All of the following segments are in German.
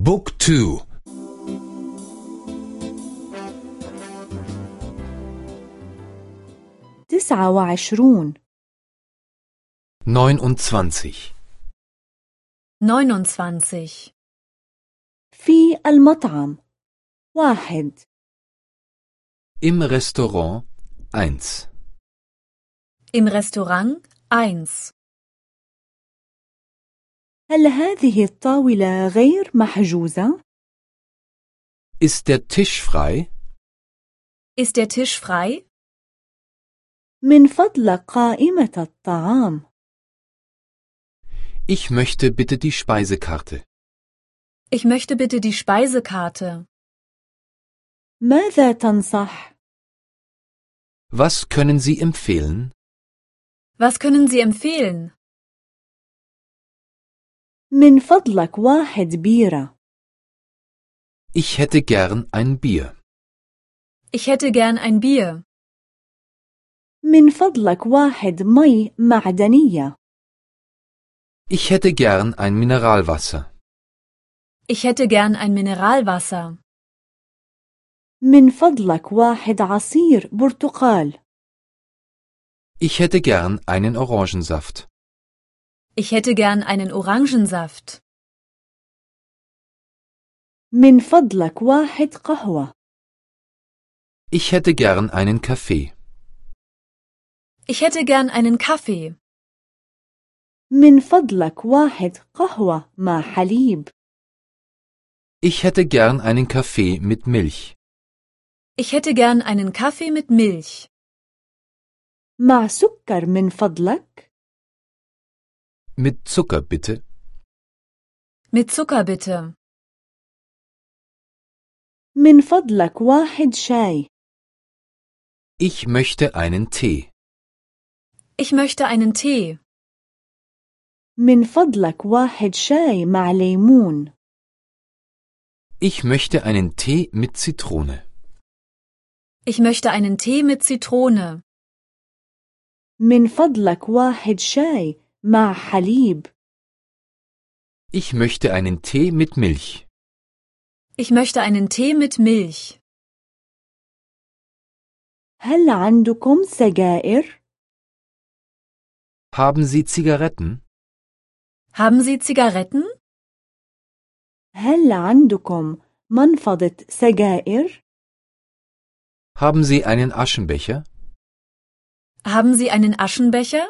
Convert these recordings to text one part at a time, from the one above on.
بوك تو تسعة وعشرون 29 29. في المطعم واحد Im Restaurant 1 Im Restaurant 1. هل هذه الطاولة غير محجوزة؟ Ist der Tisch frei? Ist der Tisch frei? من فضلك قائمة الطعام Ich möchte bitte die Speisekarte. Ich möchte bitte die Speisekarte. ماذا تنصح؟ Was können Sie empfehlen? Was können Sie empfehlen? من فضلك واحد بيرة Ich hätte gern ein Bier. Ich hätte gern ein Bier. من فضلك واحد مي معدنية Ich hätte gern ein Mineralwasser. Ich hätte gern ein Mineralwasser. من فضلك واحد عصير برتقال Ich hätte gern einen Orangensaft. Ich hätte gern einen Orangensaft. من فضلك واحد قهوة Ich hätte gern einen Kaffee. Ich hätte gern einen Kaffee. من فضلك واحد قهوة مع حليب Ich hätte gern einen Kaffee mit Milch. Ich hätte gern einen Kaffee mit Milch. مع سكر من فضلك Mit Zucker bitte. Mit Zucker bitte. من فضلك واحد شاي Ich möchte einen Tee. Ich möchte einen Tee. من فضلك واحد شاي مع ليمون Ich möchte einen Tee mit Zitrone. Ich möchte einen Tee mit Zitrone. من فضلك واحد شاي مع حليب Ich möchte einen Tee mit Milch. Ich möchte einen Tee mit Milch. هل عندكم سجائر؟ Haben Sie Zigaretten? Haben Sie Zigaretten? هل عندكم منفضة سجائر؟ Haben Sie einen Aschenbecher? Haben Sie einen Aschenbecher?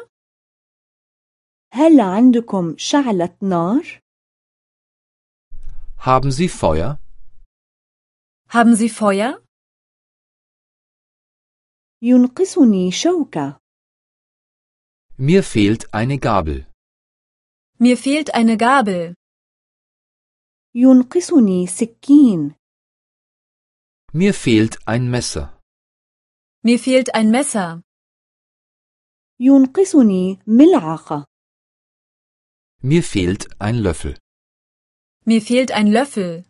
هل عندكم شعلة نار؟ Haben Sie Feuer? Haben Sie Feuer? ينقصني شوكة Mir fehlt eine Gabel. Mir fehlt eine Gabel. ينقصني سكين Mir fehlt ein Messer. Mir fehlt ein Messer. ينقصني ملعقة Mir fehlt ein Löffel. Mir fehlt ein Löffel.